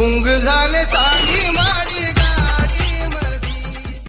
کم زال تاری